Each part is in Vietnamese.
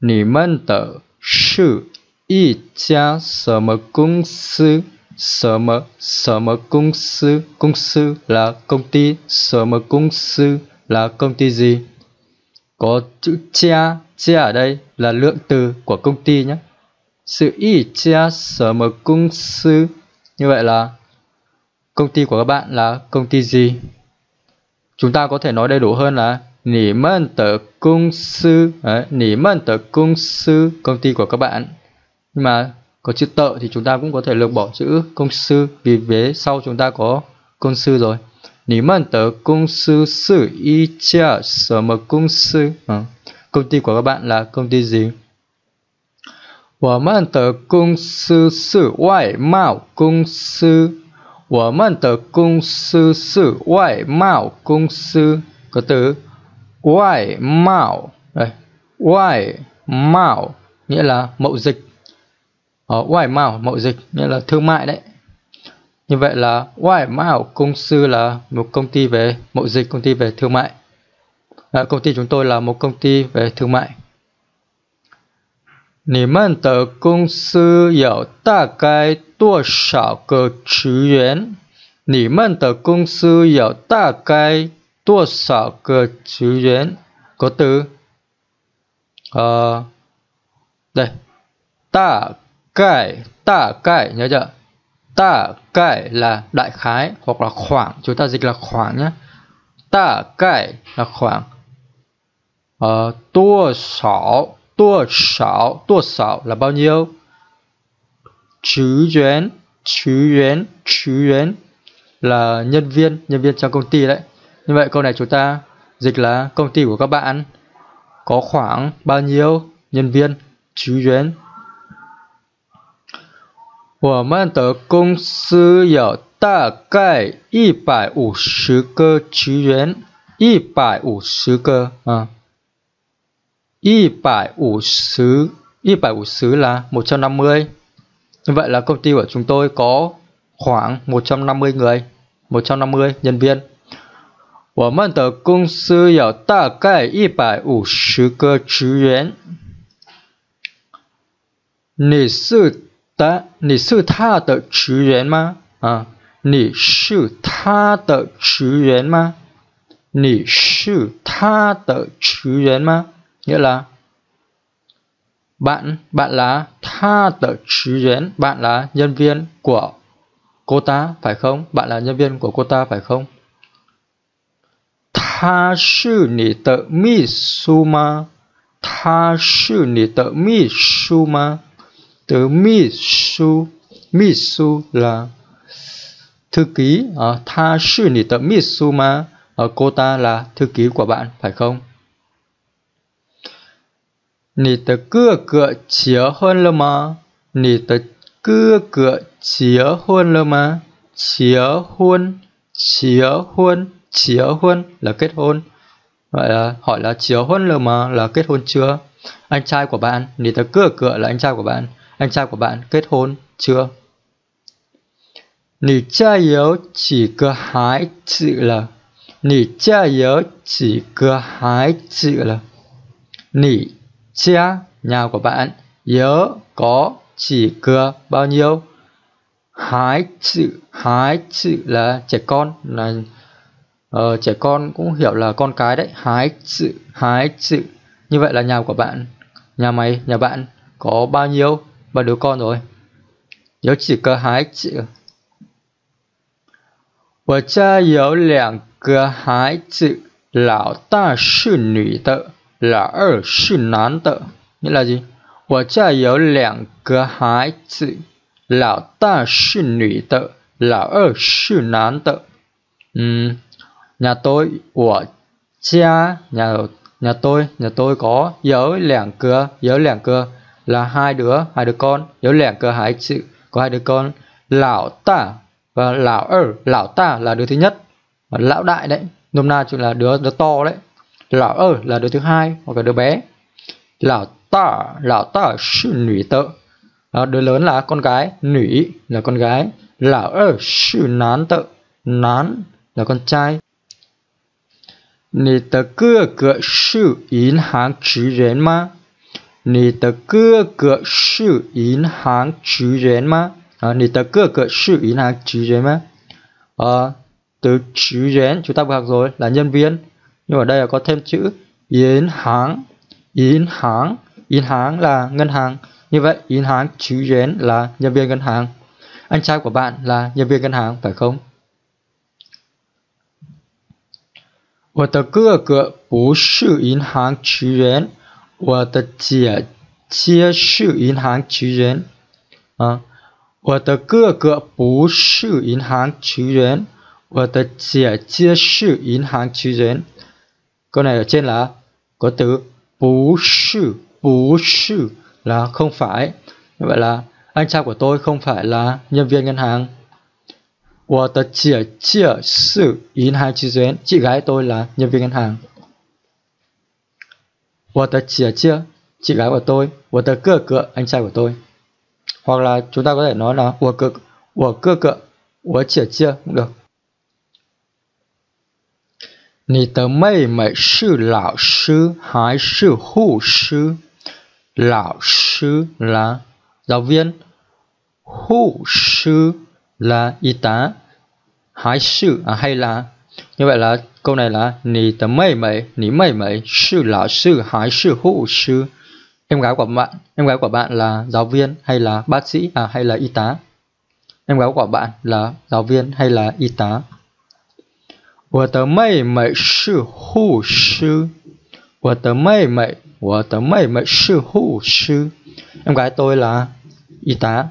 你们的是一家什么公司？什么什么公司？公司 là công ty, 什么公司 là công ty gì? Có chữ cha, cha ở đây là lượng từ của công ty nhé. Sự y cha sở một công sư như vậy là công ty của các bạn là công ty gì? Chúng ta có thể nói đầy đủ hơn là nỉ mân tờ công sư, nỉ mân tờ công sư công ty của các bạn. Nhưng mà có chữ tợ thì chúng ta cũng có thể lược bỏ chữ công sư vì vế sau chúng ta có công sư rồi. 你们的公司是一家什么公司？啊，công ty của các bạn là công ty gì? 我们的公司是外贸公司。我们的公司是外贸公司。có từ ngoại mạo đây ngoại mạo nghĩa là mậu dịch ở ngoại mạo mậu dịch nghĩa là thương mại đấy như vậy là Ngoại Mạo Công sư là một công ty về mậu dịch, công ty về thương mại. À, công ty chúng tôi là một công ty về thương mại. 你们的公司有大概多少个职员？你们的公司有大概 多少个职员？Có từ uh, đây, 大概大概 nhớ chưa? ta cải là đại khái hoặc là khoảng chúng ta dịch là khoảng nhé ta cải là khoảng ờ, tua sảo tua sảo tua sảo là bao nhiêu chữ yuan chữ yuan chữ yuan là nhân viên nhân viên trong công ty đấy như vậy câu này chúng ta dịch là công ty của các bạn có khoảng bao nhiêu nhân viên chữ yuan 我们的公司有大概一百五十个职员，一百五十个啊，一百五十，一百五十 là 150. Như vậy là công ty của chúng tôi có khoảng 150 người, 150 nhân viên. 我们的公司有大概一百五十个职员。你是的，你是他的职员吗？啊，你是他的职员吗？你是他的职员吗？Nghĩa là bạn bạn là tha de职员, bạn là nhân viên của cô ta phải không? Bạn là nhân viên của cô ta phải không? 他是你的秘书吗？他是你的秘书吗？的秘书，秘书了。土耳啊，他是你的秘书吗？啊，哥达了土耳伙伴，排空。你的哥哥结婚了吗？你的哥哥结婚了吗？结婚，结婚。chía hôn là kết hôn. Gọi là hỏi là chía hôn là mà là kết hôn chưa? Anh trai của bạn nếu ta cửa cửa là anh trai của bạn. Anh trai của bạn kết hôn chưa? Nỉ cha yếu chỉ cơ hái chữ là. Nỉ cha yếu chỉ cơ hái chữ là. Nỉ cha nhà của bạn nhớ có chỉ cưa bao nhiêu? Hái chữ hái chữ là trẻ con là uh, trẻ con cũng hiểu là con cái đấy. Hái chữ, hái chữ. Như vậy là nhà của bạn, nhà mày, nhà bạn có bao nhiêu bao đứa con rồi? Có chỉ có hai chữ. 我家有两个孩子，老大是女的，老二是男的。nghĩa là gì? 我家有两个孩子，老大是女的，老二是男的。嗯 nhà tôi của cha nhà nhà tôi nhà tôi có dấu lẻng cửa dấu lẻng cửa là hai đứa hai đứa con. Dấu lẻng cửa hai chữ có hai đứa con. Lão ta và lão ở lão ta là đứa thứ nhất. Và lão đại đấy, nôm na chúng là đứa đứa to đấy. Lão ở là đứa thứ hai, hoặc là đứa bé. Lão ta, lão tả sư nữ tợ. Ờ, đứa lớn là con gái nữ là con gái. Lão ở sư nán tợ. Nán là con trai. 你的哥哥是银行职员吗？ 你的哥哥是银行职员吗？啊，你的哥哥是银行职员吗? À, từ chức员chúng ta vừa học rồi là nhân viên nhưng ở đây là có thêm chữ yến hãng yến hãng yến hãng là ngân hàng như vậy yến hãng chức员là nhân viên ngân hàng anh trai của bạn là nhân viên ngân hàng phải không 我的哥哥不是银行职员，我的姐姐是银行职员。啊，我的哥哥不是银行职员，我的姐姐是银行职员。Câu này ở trên là có từ bú sư, bú sư là không phải. Như vậy là anh trai của tôi không phải là nhân viên ngân hàng. 我的姐姐是银行职员，chị gái tôi là nhân viên ngân hàng. 我的姐姐 chị gái của tôi, 我的哥哥 anh trai của tôi. Hoặc là chúng ta có thể nói là 我哥我哥哥我姐姐 cũng được. 你的妹妹是老师还是护士？老师 là giáo viên, hộ sư là y tá hái sự à, hay là như vậy là câu này là nì tờ mây mày nì mây mày sư lão sư hái sư hộ sư em gái của bạn em gái của bạn là giáo viên hay là bác sĩ à hay là y tá em gái của bạn là giáo viên hay là y tá 我的妹妹是护士。我的妹妹，我的妹妹是护士。Em gái tôi là y tá.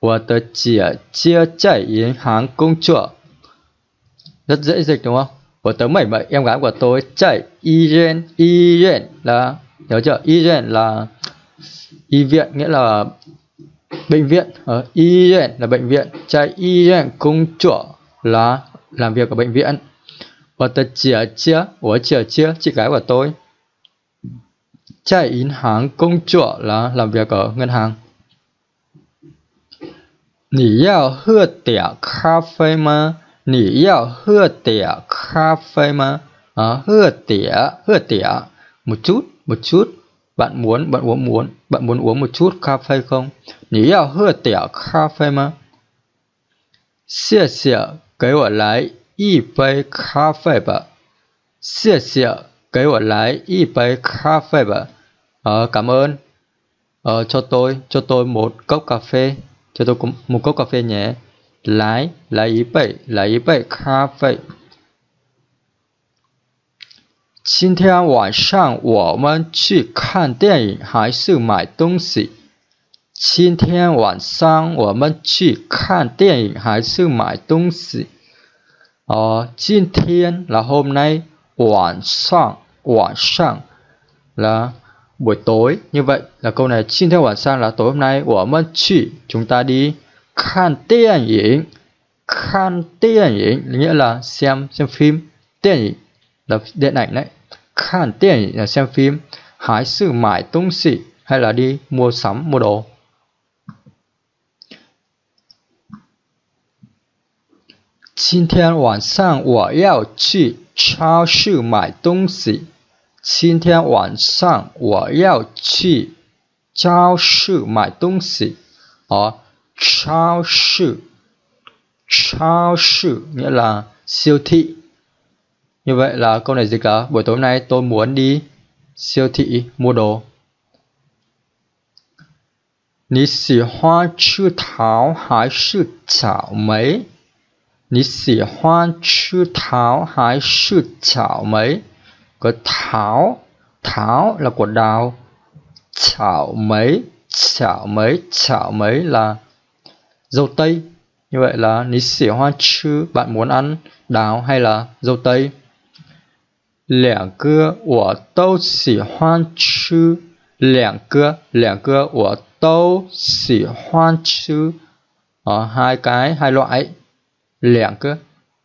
我的姐姐在银行工作. Rất dễ dịch đúng không? Của tớ mẩy mẩy em gái của tôi chạy y viện. Y viện là nhớ chưa? Y viện là y viện nghĩa là bệnh viện. Ở y viện là bệnh viện. Chạy y viện công chỗ là làm việc ở bệnh viện. Và tớ chia chia, của chia chia, chị gái của tôi. Chạy in hàng công chỗ là làm việc ở ngân hàng. 你要喝点咖啡吗？你要喝点咖啡吗？À, hơ tỉa, hơ tỉa, một chút, một chút. Bạn muốn, bạn uống muốn, bạn muốn uống một chút cà phê không? 你要喝点咖啡吗？谢谢，给我来一杯咖啡吧。谢谢，给我来一杯咖啡吧。Ờ, cảm ơn. Ờ, cho tôi, cho tôi một cốc cà phê. 叫做某个咖啡呢，来来一杯，来一杯咖啡。今天晚上我们去看电影还是买东西？今天晚上我们去看电影还是买东西？哦、今天然后呢？晚上，晚上，来。buổi tối. Như vậy là câu này xin theo bản sang là tối hôm nay của mân chỉ chúng ta đi khan tiền yến. Khan tiền yến nghĩa là xem xem phim. Tiền yến là điện ảnh đấy. Khan tiền yến là xem phim. Hái sự mãi tung xỉ hay là đi mua sắm, mua đồ. Xin theo bản sang của yao chi chào sự 今天晚上我要去超市买东西。Ở 超市,超市 nghĩa là siêu thị. Như vậy là câu này dịch là buổi tối nay tôi muốn đi siêu thị mua đồ. 你喜欢吃桃还是草莓？你喜欢吃桃还是草莓 có tháo tháo là quả đào. Chảo mấy? Chảo mấy? Chảo mấy là dâu tây. Như vậy là ní xỉa hoa chứ bạn muốn ăn đào hay là dâu tây? Lẻng cưa của tâu xỉ hoan chứ lẻng cưa lẻng cưa của tâu xỉ hoan chứ ở ờ, hai cái, hai loại. Lẻng cưa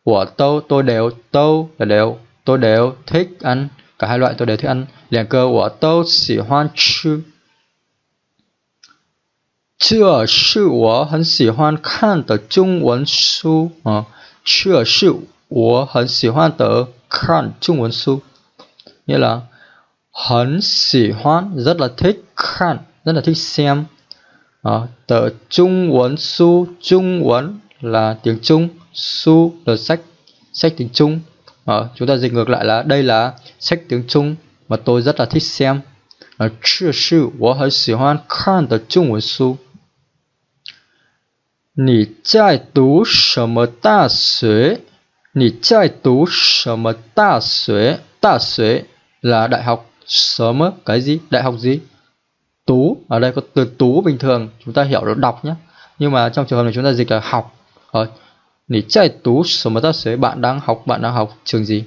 của tâu tôi đều. Tâu là đều tôi đều thích ăn cả hai loại tôi đều thích ăn 两个我都喜欢吃这是我很喜欢看的中文书啊，这是我很喜欢的看中文书，nghĩa là hẳn xỉ hoan rất là thích khan rất là thích xem à, tờ trung文 su trung文 là tiếng trung su là sách sách tiếng trung à, chúng ta dịch ngược lại là đây là sách tiếng trung mà tôi rất là thích xem 啊，这是我很喜欢看的中文书。你在读什么大学？你在读什么大学？大学 là đại học sớm cái gì đại học gì tú ở đây có từ tú bình thường chúng ta hiểu được đọc nhé nhưng mà trong trường hợp này chúng ta dịch là học ở nỉ chạy tú sớm ta sẽ bạn đang học bạn đang học trường gì?